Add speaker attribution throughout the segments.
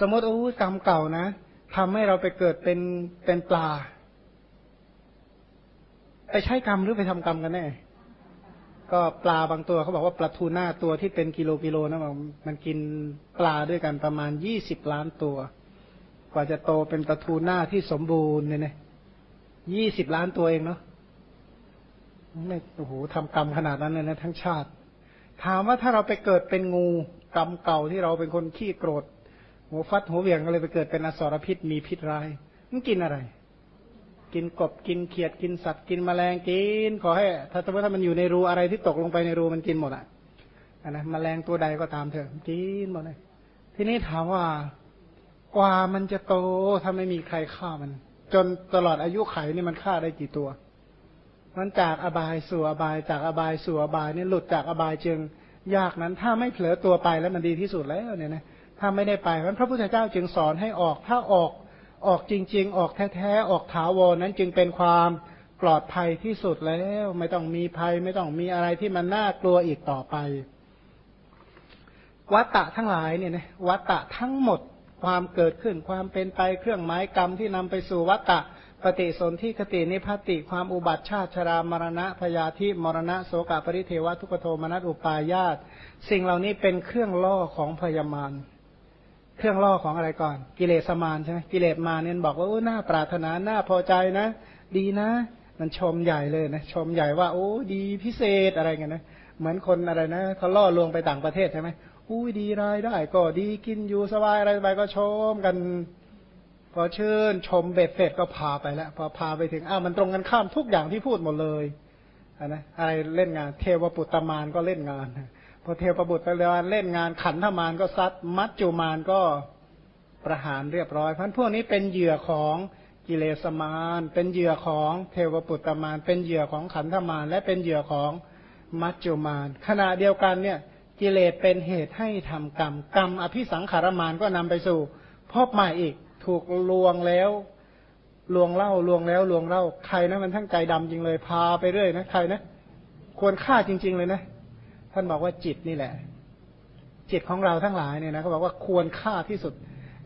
Speaker 1: สมมติโอ้กรรมเก่านะทำให้เราไปเกิดเป็นเป็นปลา ไปใช้กรรมหรือไปทำกรรมกันแน่ก็ปลาบางตัวเขาบอกว่าปลาทูน่าตัวที่เป็นกิโลกิโลนะมันกินปลาด้วยกันประมาณยี่สิบล้านตัว กว่าจะโตเป็นปลาทูน่าที่สมบูรณ์เนี่ยนะยี่สิบล้านตัวเองเนาะไม่โอ้โหทำกรรมขนาดนั้นเลยนะทั้งชาติ ถามว่าถ้าเราไปเกิดเป็นงูกรรมเก่าที่เราเป็นคนขี้โกรธ หัวฟัดหัวเวียงก็เลยไปเกิดเป็นอสรพิษมีพิษร้ายมันกินอะไร กินกบกินเขียดกินสัตว์กินแมลงกิน ขอให้ ถ้าสมมติถ้ามันอยู่ในรูอะไรที่ตกลงไปในรูมันกินหมดอะนะแมลงตัวใดก็ตามเถอะกินหมดเลยทีนี้ถามว่ากว่ามันจะโตถ้าไม่มีใครฆ่ามัน จนตลอดอายุไขนี่มันฆ่าได้กี่ตัวมันจากอบายสู่อบายจากอบายสู่อบายนี่หลุดจากอบายจึงยากนั้น ถ้าไม่เผลอตัวไปแล้วมันดีที่สุดแล้วเนี่ยนะ ถ้าไม่ได้ไปเพราะพระพุทธเจ้าจึงสอนให้ออก ถ้าออกออกจริง ๆ ออกแท้ๆออกถาวรนั้นจึงเป็นความปลอดภัยที่สุดแล้ว ไม่ต้องมีภัย ไม่ต้องมีอะไรที่มันน่ากลัวอีกต่อไป วัตตะทั้งหลายเนี่ยนะวัตตะทั้งหมดความเกิดขึ้นความเป็นไปเครื่องหมายกรรมที่นำไปสู่วัตตะปฏิสนธิคตินิพติความอุบัติชาติชรามรณะพยาธิมรณะโสกปริเทวทุกโทมนัสอุปายาตสิ่งเหล่านี้เป็นเครื่องล่อของพยามาร เครื่องล่อของอะไรก่อน กิเลสมารใช่ไหมกิเลสมาเนี่ยบอกว่าโอ้หน้าปรารถนาหน้าพอใจนะ ดีนะ มันชมใหญ่เลยนะชมใหญ่ว่า โอ้ดีพิเศษอะไรเงี้ยนะเหมือนคนอะไรนะเขาล่อลวงไปต่างประเทศใช่ไหมอุ้ยดีรายได้ ก็ดีกินอยู่สบายอะไรไปก็ชมกัน พอชื่นชมเบ็ดเสร็จก็พาไปแล้ว พอพาไปถึงอ้าวมันตรงกันข้ามทุกอย่างที่พูดหมดเลยนะอะไรเล่นงาน เทวปุตตมานก็เล่นงาน พอเทวบุตรเเล่นงานขันธมานก็ซัดมัจจุมานก็ประหารเรียบร้อยเพราะพวกนี้เป็นเหยื่อของกิเลสมานเป็นเหยื่อของเทวปุตตมานเป็นเหยื่อของขันธมานและเป็นเหยื่อของมัจจุมานขณะเดียวกันเนี่ยกิเลสเป็นเหตุให้ทำกรรมกรรมอภิสังขารมานก็นำไปสู่พบใหม่อีกถูกลวงแล้วลวงเล่าลวงแล้วลวงเล่าใครนะมันทั้งใจดำจริงเลยพาไปเรื่อยนะใครนะควรฆ่าจริง ๆ เลยนะ ท่านบอกว่าจิตนี่แหละ จิตของเราทั้งหลายเนี่ยนะเขาบอกว่าควรฆ่าที่สุด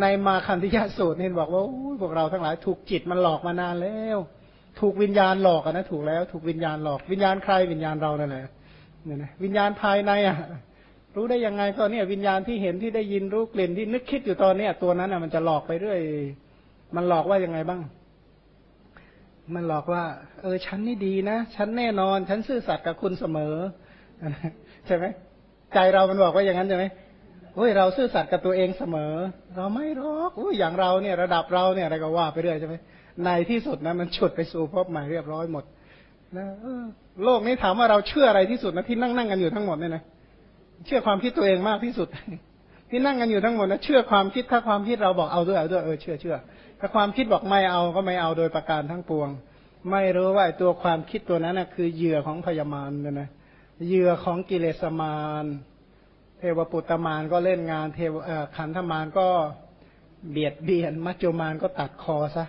Speaker 1: ในมาคันธิยาสูตรเนี่ยบอกว่าพวกเราทั้งหลาย ถูกจิตมันหลอกมานานแล้ว ถูกวิญญาณหลอกนะถูกแล้ว ถูกวิญญาณหลอกวิญญาณใครวิญญาณเรานั่นแหละเนี่ยนะวิญญาณภายในอะรู้ได้ยังไงก็เนี่ยวิญญาณที่เห็นที่ได้ยินรู้กลิ่นที่นึกคิดอยู่ตอนเนี้ยตัวนั้นอะมันจะหลอกไปเรื่อยมันหลอกว่ายังไงบ้าง มันหลอกว่า เออฉันนี่ดีนะฉันแน่นอน ฉันซื่อสัตย์กับคุณเสมอ ใช่ไหมใจเรามันบอกว่าอย่างนั้นใช่ไหมโอ้ยเราซื่อสัตย์กับตัวเองเสมอ เราไม่รอกอ้ยอย่างเราเนี่ยระดับเราเนี่ยอะไรก็ว่าไปเรื่อยใช่ไหมในที่สุดนะมันฉุดไปสู่พบใหม่เรียบร้อยหมดนะโลกนี้ถามว่าเราเชื่ออะไรที่สุดนะที่นั่งนั่งกันอยู่ทั้งหมดเนี่ยนะเชื่อความคิดตัวเองมากที่สุด ที่นั่งกันอยู่ทั้งหมดนะเชื่อความคิดถ้าความคิดเราบอกเอาด้วยเอาด้วยเออเชื่อเชื่อถ้าความคิดบอกไม่เอาก็ไม่เอาโดยประการทั้งปวง ไม่รู้ว่าตัวความคิดตัวนั้นนะคือเหยื่อของพยามารเนี่ยนะ เหยื่อของกิเลสมารเทวปุตตมารก็เล่นงานเทวขันธมารก็เบียดเบียน มัจจุมารก็ตัดคอซะ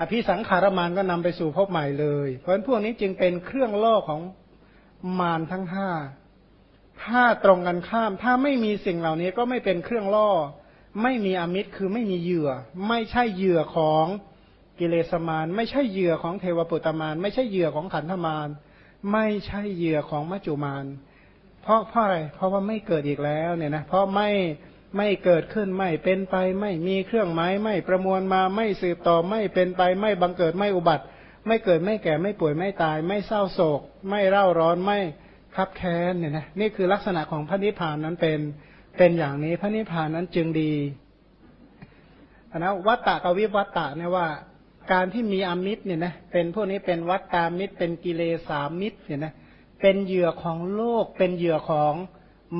Speaker 1: อภิสังขารมารก็นำไปสู่พบใหม่เลย เพราะฉะนั้นพวกนี้จึงเป็นเครื่องล่อของมารทั้งห้าถ้าตรงกันข้าม ถ้าไม่มีสิ่งเหล่านี้ก็ไม่เป็นเครื่องล่อ ไม่มีอมิตรคือไม่มีเหยื่อ ไม่ใช่เหยื่อของกิเลสมารไม่ใช่เหยื่อของเทวปุตตมารไม่ใช่เหยื่อของขันธมาร ไม่ใช่เหยื่อของมัจจุมาน เพราะเพราะอะไร เพราะว่าไม่เกิดอีกแล้วเนี่ยนะ เพราะไม่ไม่เกิดขึ้นไม่เป็นไป ไม่มีเครื่องหมายไม่ประมวลมาไม่สืบต่อไม่เป็นไป ไม่บังเกิดไม่อุบัติ ไม่เกิดไม่แก่ไม่ป่วยไม่ตาย ไม่เศร้าโศก ไม่เร่าร้อนไม่คับแค้นเนี่ยนะนี่คือลักษณะของพระนิพพานนั้นเป็นเป็นอย่างนี้พระนิพพานนั้นจึงดีนะวัตตะกับวิวัตตะเนี่ยว่า การที่มีอมิตรเนี่ยนะเป็นพวกนี้เป็นวัตตามิตร เป็นกิเลสามิตรเนี่ยนะเป็นเหยื่อของโลก เป็นเหยื่อของ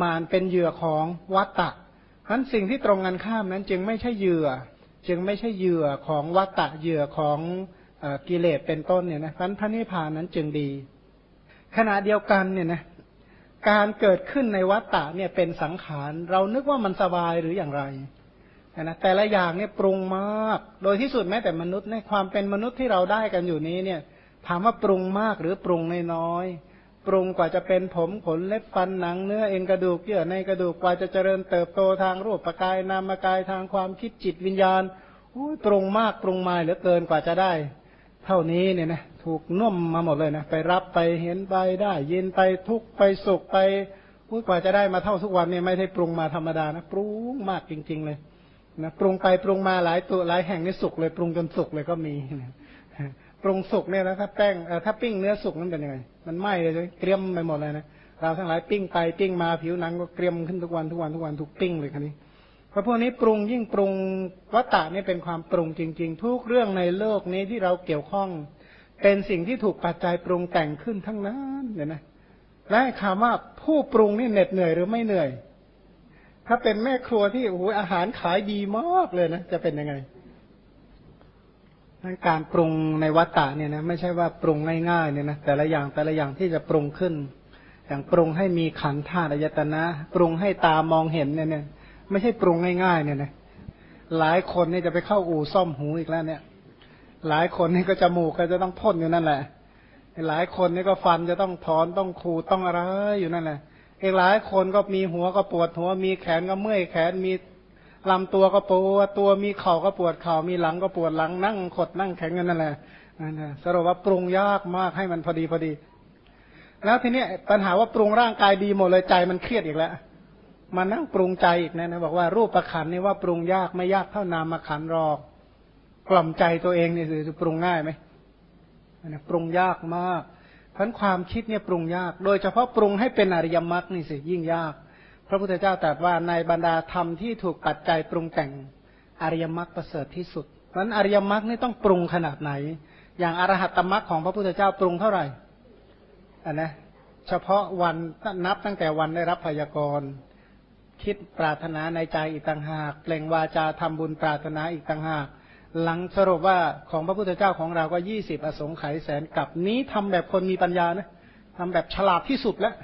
Speaker 1: มารเป็นเหยื่อของวัตตะทั้นสิ่งที่ตรงกันข้ามนั้นจึงไม่ใช่เหยื่อ จึงไม่ใช่เหยื่อของวัตตะเหยื่อของกิเลสเป็นต้นเนี่ยนะพันพระนิพพานนั้นจึงดี ขณะเดียวกันเนี่ยนะการเกิดขึ้นในวัตตะเนี่ยเป็นสังขาร เรานึกว่ามันสบายหรืออย่างไร นะแต่ละอย่างเนี่ยปรุงมาก โดยที่สุดแม้แต่มนุษย์ในความเป็นมนุษย์ที่เราได้กันอยู่นี้เนี่ย ถามว่าปรุงมากหรือปรุงน้อยปรุงกว่าจะเป็นผมขนเล็บฟันหนังเนื้อเอ็นกระดูกเยื่อในกระดูกกว่าจะเจริญเติบโตทางรูปกายนามกายทางความคิดจิตวิญญาณปรุงมากปรุงมาเหลือเกินกว่าจะได้ เท่านี้เนี่ยนะถูกนุ่มมาหมดเลยนะไปรับไปเห็นไปได้ยินไปทุกไปสุขไปกว่าจะได้มาเท่าทุกวันเนี่ยไม่ได้ปรุงมาธรรมดานะปรุงมากจริง ๆ เลย นะปรุงไปปรุงมาหลายตัวหลายแห่งนี่สุกเลยปรุงจนสุกเลยก็มีปรุงสุกเนี่ยนะถ้าแป้งถ้าปิ้งเนื้อสุกนั้นเป็นยังไงมันไหม้เลยเกรียมไปหมดเลยนะเราทั้งหลายปิ้งไปปิ้งมาผิวหนังก็เกรียมขึ้นทุกวันทุกวันทุกวันถูกปิ้งเลยคันนี้เพราะพวกนี้ปรุงยิ่งปรุงวัตตะนี่เป็นความปรุงจริง ๆ ทุกเรื่องในโลกนี้ที่เราเกี่ยวข้อง เป็นสิ่งที่ถูกปัจจัยปรุงแต่งขึ้นทั้งนั้นเนี่ยนะและคำว่าผู้ปรุงนี่เหน็ดเหนื่อยหรือไม่เหนื่อย ถ้าเป็นแม่ครัวที่โอ้โหอาหารขายดีมากเลยนะจะเป็นยังไงการปรุงในวัตตะเนี่ยนะไม่ใช่ว่าปรุงง่ายๆเนี่ยนะแต่ละอย่างแต่ละอย่างที่จะปรุงขึ้น อย่างปรุงให้มีขันธาตุอายตนะ ปรุงให้ตามองเห็นเนี่ยเนี่ยไม่ใช่ปรุงง่ายๆเนี่ยนะหลายคนนี่จะไปเข้าอู่ซ่อมหูอีกแล้วเนี่ย หลายคนนี่ก็จมูกก็จะต้องพ่นอยู่นั่นแหละ หลายคนนี่ก็ฟันจะต้องถอนต้องขูต้องอะไรอยู่นั่นแหละ อีกหลายคนก็มีหัวก็ปวดหัว มีแขนก็เมื่อยแขนมีลำตัวก็ปวดตัวมีเข่าก็ปวดเข่ามีหลังก็ปวดหลังนั่งขดนั่งแข็งกันนั่นแหละสรุปว่าปรุงยากมากให้มันพอดีพอดี แล้วทีนี้ปัญหาว่าปรุงร่างกายดีหมดเลยใจมันเครียดอีกแล้วมานั่งปรุงใจอีกนะนะบอกว่ารูปประคันนี่ว่าปรุงยากไม่ยากเท่านามมาขันรอก กล่อมใจตัวเองนี่จะปรุงง่ายไหมนะปรุงยากมาก พราะความคิดเนี่ยปรุงยาก โดยเฉพาะปรุงให้เป็นอริยมรรคนี่สิยิ่งยาก พระพุทธเจ้าตรัสว่าในบรรดาธรรมที่ถูกปัจจัยปรุงแต่งอริยมรรคประเสริฐที่สุดเพราะนั้นอริยมรรคนี่ต้องปรุงขนาดไหน อย่างอรหัตตมรรคของพระพุทธเจ้าปรุงเท่าไหร่อันนะเฉพาะวันนับตั้งแต่วันได้รับพยากรณ์คิดปรารถนาในใจอีกต่างหาก เปล่งวาจาทำบุญปรารถนาอีกต่างหาก หลังสรุปว่าของพระพุทธเจ้าของเราก็ยี่สิบอสงไขยแสนกับนี้ทำแบบคนมีปัญญานะทำแบบฉลาดที่สุดแล้ว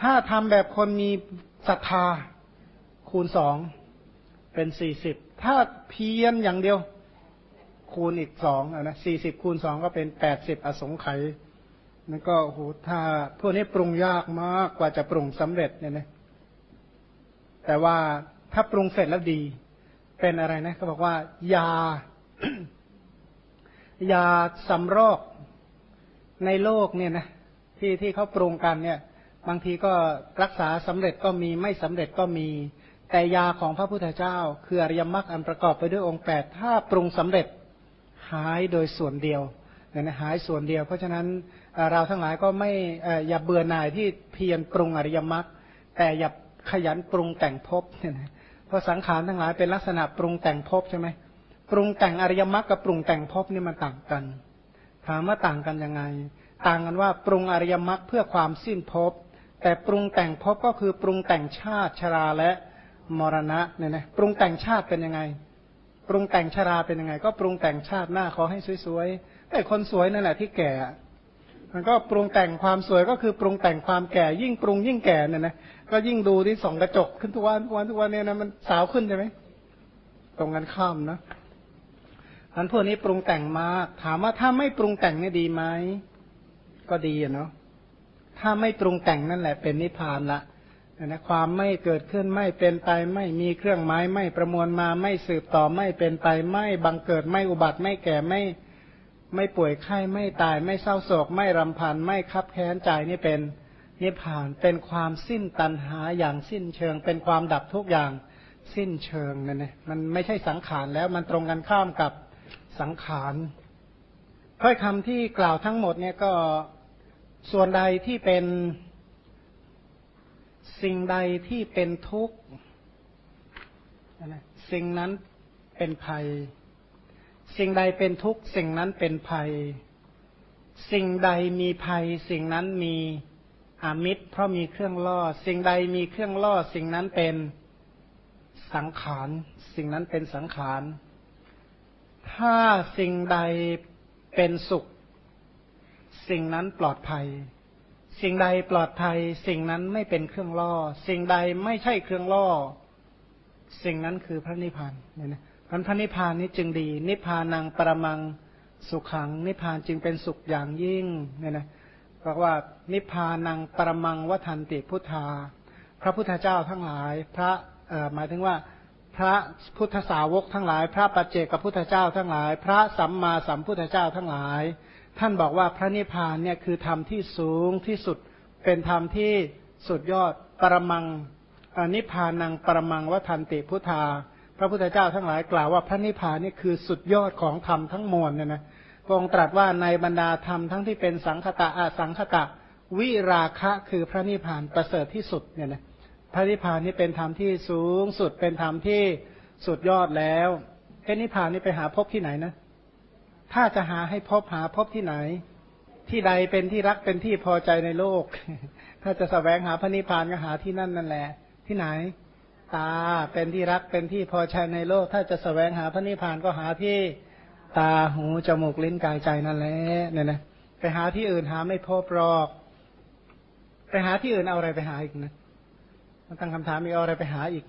Speaker 1: ถ้าทำแบบคนมีศรัทธาคูณสองเป็นสี่สิบถ้าเพียรอย่างเดียวคูณอีกสองนะสี่สิบคูณสองก็เป็นแปดสิบอสงไขยนั่นก็โหถ้าพวกนี้ปรุงยากมากกว่าจะปรุงสำเร็จเนี่ยนะแต่ว่าถ้าปรุงเสร็จแล้วดี เป็นอะไรนะเขาบอกว่ายา ยาสำรอกในโลกเนี่ยนะที่ที่เขาปรุงกันเนี่ย บางทีก็รักษาสำเร็จก็มีไม่สำเร็จก็มี แต่ยาของพระพุทธเจ้า คืออริยมรรคอันประกอบไปด้วยองค์แปดถ้าปรุงสำเร็จหายโดยส่วนเดียวเนี่ยนะหายส่วนเดียว เพราะฉะนั้นเราทั้งหลายก็ไม่อย่าเบื่อหน่ายที่เพียรปรุงอริยมรรคแต่อย่าขยันปรุงแต่งภพเนี่ยนะ เพราะสังขารทั้งหลายเป็นลักษณะปรุงแต่งภพใช่ไหมปรุงแต่งอริยมรรคกับปรุงแต่งภพนี่มันต่างกัน ถามว่าต่างกันยังไง ต่างกันว่าปรุงอริยมรรคเพื่อความสิ้นภพแต่ปรุงแต่งภพก็คือปรุงแต่งชาติชราและมรณะเนี่ยนะปรุงแต่งชาติเป็นยังไง ปรุงแต่งชราเป็นยังไง ก็ปรุงแต่งชาติหน้าขอให้สวยๆแต่คนสวยนั่นแหละที่แก่ มันก็ปรุงแต่งความสวยก็คือปรุงแต่งความแก่ ยิ่งปรุงยิ่งแก่เนี่ยนะก็ยิ่งดูที่ส่องกระจกขึ้นทุกวันทุกวันทุกวันเนี่ยนะมันสาวขึ้นใช่ไหมตรงกันข้ามนะอันพวกนี้ปรุงแต่งมาก ถามว่าถ้าไม่ปรุงแต่งเนี่ยดีไหมก็ดีอะเนาะถ้าไม่ปรุงแต่งนั่นแหละเป็นนิพพานละนะความไม่เกิดขึ้นไม่เป็นไป ไม่มีเครื่องหมายไม่ประมวลมาไม่สืบต่อไม่เป็นไป ไม่บังเกิดไม่อุบัติไม่แก่ไม่ไไม่ป่วยไข้ไม่ตายไม่เศร้าโศก ไม่รำพันไม่คับแค้นใจนี่เป็นนิพพานเป็นความสิ้นตัณหาอย่างสิ้นเชิง เป็นความดับทุกอย่างสิ้นเชิงนั่นเองมันไม่ใช่สังขารแล้วมันตรงกันข้ามกับสังขารถ้อยคำที่กล่าวทั้งหมดเนี่ยก็ส่วนใดที่เป็นสิ่งใดที่เป็นทุกข์สิ่งนั้นเป็นภัย สิ่งใดเป็นทุกข์สิ่งนั้นเป็นภัย สิ่งใดมีภัย สิ่งนั้นมีอามิตร เพราะมีเครื่องล่อ สิ่งใดมีเครื่องล่อ สิ่งนั้นเป็นสังขาร สิ่งนั้นเป็นสังขาร ถ้าสิ่งใดเป็นสุข สิ่งนั้นปลอดภัย สิ่งใดปลอดภัย สิ่งนั้นไม่เป็นเครื่องล่อ สิ่งใดไม่ใช่เครื่องล่อ สิ่งนั้นคือพระนิพพานเนี่ยนะ พระนิพพานนี้จึงดี นิพพานังปรมังสุขัง นิพพานจึงเป็นสุขอย่างยิ่งเนี่ยนะบอกว่านิพพานังปรมังวัฏันติพุทธา พระพุทธเจ้าทั้งหลาย พระหมายถึงว่าพระพุทธสาวกทั้งหลาย พระปัจเจกพุทธเจ้าทั้งหลาย พระสัมมาสัมพุทธเจ้าทั้งหลาย ท่านบอกว่าพระนิพพานเนี่ยคือธรรมที่สูงที่สุดเป็นธรรมที่สุดยอดปรมังนิพพานังปรมังวัฏันติพุทธา พระพุทธเจ้าทั้งหลายกล่าวว่าพระนิพพานนี่คือสุดยอดของธรรมทั้งมวลเนี่ยนะพระองค์ตรัสว่าในบรรดาธรรมทั้งที่เป็นสังคตะอาสังคตะ วิราคะคือพระนิพพานประเสริฐที่สุดเนี่ยนะพระนิพพานนี่เป็นธรรมที่สูงสุดเป็นธรรมที่สุดยอดแล้วเอนิพพานนี่ไปหาพบที่ไหนนะ ถ้าจะหาให้พบหาพบที่ไหน ที่ใดเป็นที่รักเป็นที่พอใจในโลก ถ้าจะสแสวงหาพระนิพพานก็หาที่นั่นนั่นแหละ ที่ไหน ตาเป็นที่รักเป็นที่พอใจในโลก ถ้าจะแสวงหาพระนิพพานก็หาที่ตาหูจมูกลิ้นกายใจนั่นแหละเนี่ยนะไปหาที่อื่นหาไม่พบหรอก ไปหาที่อื่นเอาอะไรไปหาอีกนะมันตั้งคำถามมีเอาอะไรไปหาอีก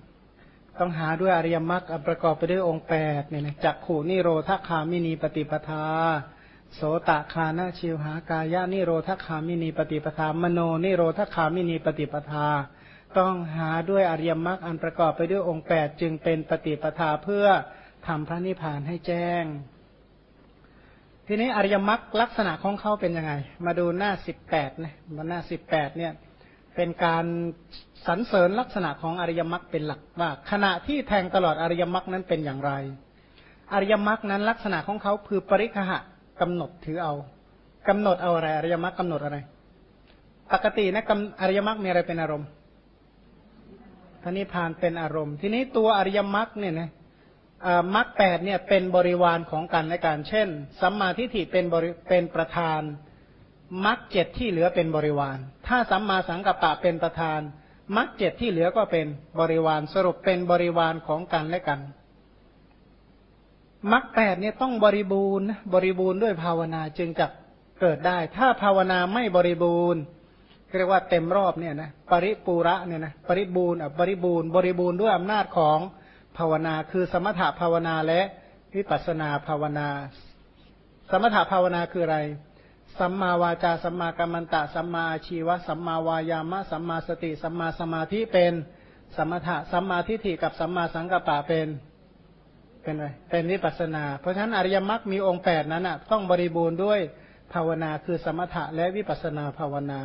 Speaker 1: ต้องหาด้วยอริยมรรคประกอบไปด้วยองค์แปดเนี่ยนะจักขุนิโรธคามินีปฏิปทา โสตะฆานะชิวหากายะนิโรธคามินีปฏิปทามโนนิโรธคามินีปฏิปทา ต้องหาด้วยอริยมรรคอันประกอบไปด้วยองค์แปดจึงเป็นปฏิปทาเพื่อทำพระนิพพานให้แจ้ง ทีนี้อริยมรรคลักษณะของเขาเป็นยังไง มาดูหน้าสิบแปดนะมาหน้าสิบแปดเนี่ยเป็นการสรรเสริญลักษณะของอริยมรรคเป็นหลักว่า ขณะที่แทงตลอดอริยมรรคนั้นเป็นอย่างไร อริยมรรคนั้นลักษณะของเขาคือปริคหะกำหนดถือเอากำหนดเอาอะไรอริยมรรคกำหนดอะไร ปกตินะอริยมรรคมีอะไรเป็นอารมณ์ พระนิพพานเป็นอารมณ์ ทีนี้ตัวอริยมรรคเนี่ยนะมรรคแปดเนี่ยเป็นบริวารของกันและกันเช่น สัมมาทิฏฐิเป็นบริเป็นประธานมรรคเจ็ดที่เหลือเป็นบริวาร ถ้าสัมมาสังกัปปะเป็นประธานมรรคเจ็ดที่เหลือก็เป็นบริวารสรุปเป็นบริวารของกันและกันมรรคแปดเนี่ยต้องบริบูรณ์บริบูรณ์ด้วยภาวนาจึงจะเกิดได้ ถ้าภาวนาไม่บริบูรณ์ เรียกว่าเต็มรอบเนี่ยนะปริปูระเนี่ยนะปริบูรณ์บริบูรณ์บริบูรณ์ด้วยอำนาจของภาวนาคือสมถะภาวนาและวิปัสนาภาวนา สมถะภาวนาคืออะไรสัมมาวาจาสัมมากัมมันตะสัมมาชีวะสัมมาวายามะสัมมาสติสัมมาสมาธิเป็นสมถะสัมมาทิฏฐิกับสัมมาสังกัปปะเป็นเป็นอะไรเป็นวิปัสนา เพราะฉะนั้นอริยมรรคมีองค์แปดนั้นอะต้องบริบูรณ์ด้วยภาวนาคือสมถะและวิปัสนาภาวนา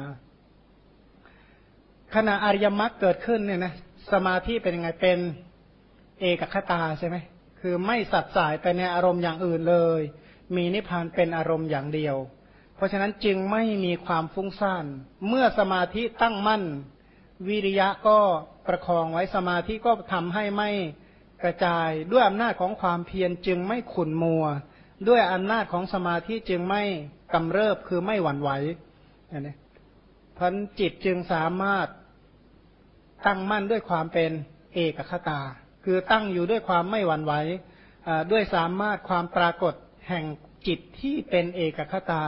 Speaker 1: ขณะอริยมรรคเกิดขึ้นเนี่ยนะสมาธิเป็นยังไงเป็นเอกคตาใช่ไหมคือไม่สัดสายไปในอารมณ์อย่างอื่นเลย มีนิพพานเป็นอารมณ์อย่างเดียว เพราะฉะนั้นจึงไม่มีความฟุ้งซ่านเมื่อสมาธิตั้งมั่น วิริยะก็ประคองไว้สมาธิก็ทำให้ไม่กระจายด้วยอำนาจของความเพียรจึงไม่ขุนมัว ด้วยอำนาจของสมาธิจึงไม่กำเริบคือไม่หวั่นไหวนี่ พันจิตจึงสามารถตั้งมั่นด้วยความเป็นเอกคตา คือตั้งอยู่ด้วยความไม่หวั่นไหวด้วยสามารถความปรากฏแห่งจิตที่เป็นเอกคตา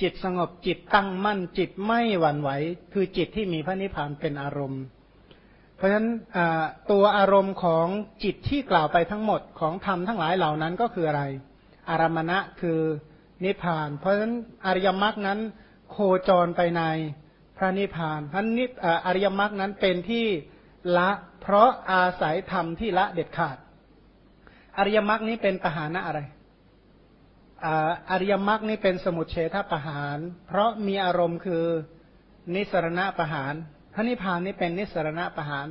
Speaker 1: จิตสงบจิตตั้งมั่น จิตไม่หวั่นไหว คือจิตที่มีพระนิพพานเป็นอารมณ์ เพราะฉะนั้นตัวอารมณ์ของจิตที่กล่าวไปทั้งหมดของธรรมทั้งหลายเหล่านั้นก็คืออะไร อารมณะคือนิพพาน เพราะฉะนั้นอริยมรรคนั้นโคจรไปใน พระนิพพานพรานิอริยมรรคนั้นเป็นที่ละ เพราะอาศัยธรรมที่ละเด็ดขาด อริยมรรคนี้เป็นปหานะอะไรอริยมรรคนี้เป็นสมุทเฉทประหาร เพราะมีอารมณ์คือนิสรณะประหารพระนิพพานนี้เป็นนิสรณะประหาร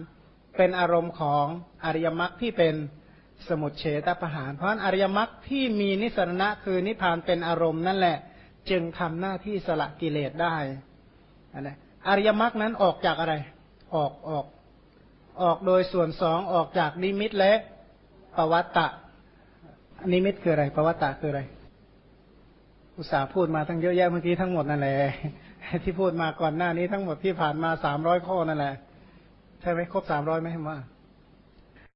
Speaker 1: เป็นอารมณ์ของอริยมรรคที่เป็นสมุทเฉทประหาร เพราะอริยมรรคที่มีนิสรณะคือนิพพานเป็นอารมณ์นั่นแหละ จึงทำหน้าที่สละกิเลสได้ อริยมรรคนั้นออกจากอะไร ออกออก ออกโดยส่วนสองออกจากนิมิตและปวัตตะ นิมิตคืออะไรปวัตตะคืออะไร อุตสาห์พูดมาทั้งเยอะแยะเมื่อกี้ทั้งหมดนั่นแหละที่พูดมาก่อนหน้านี้ทั้งหมดที่ผ่านมาสามร้อยข้อนั่นแหละใช่ไหมครบสามร้อยไหมว่า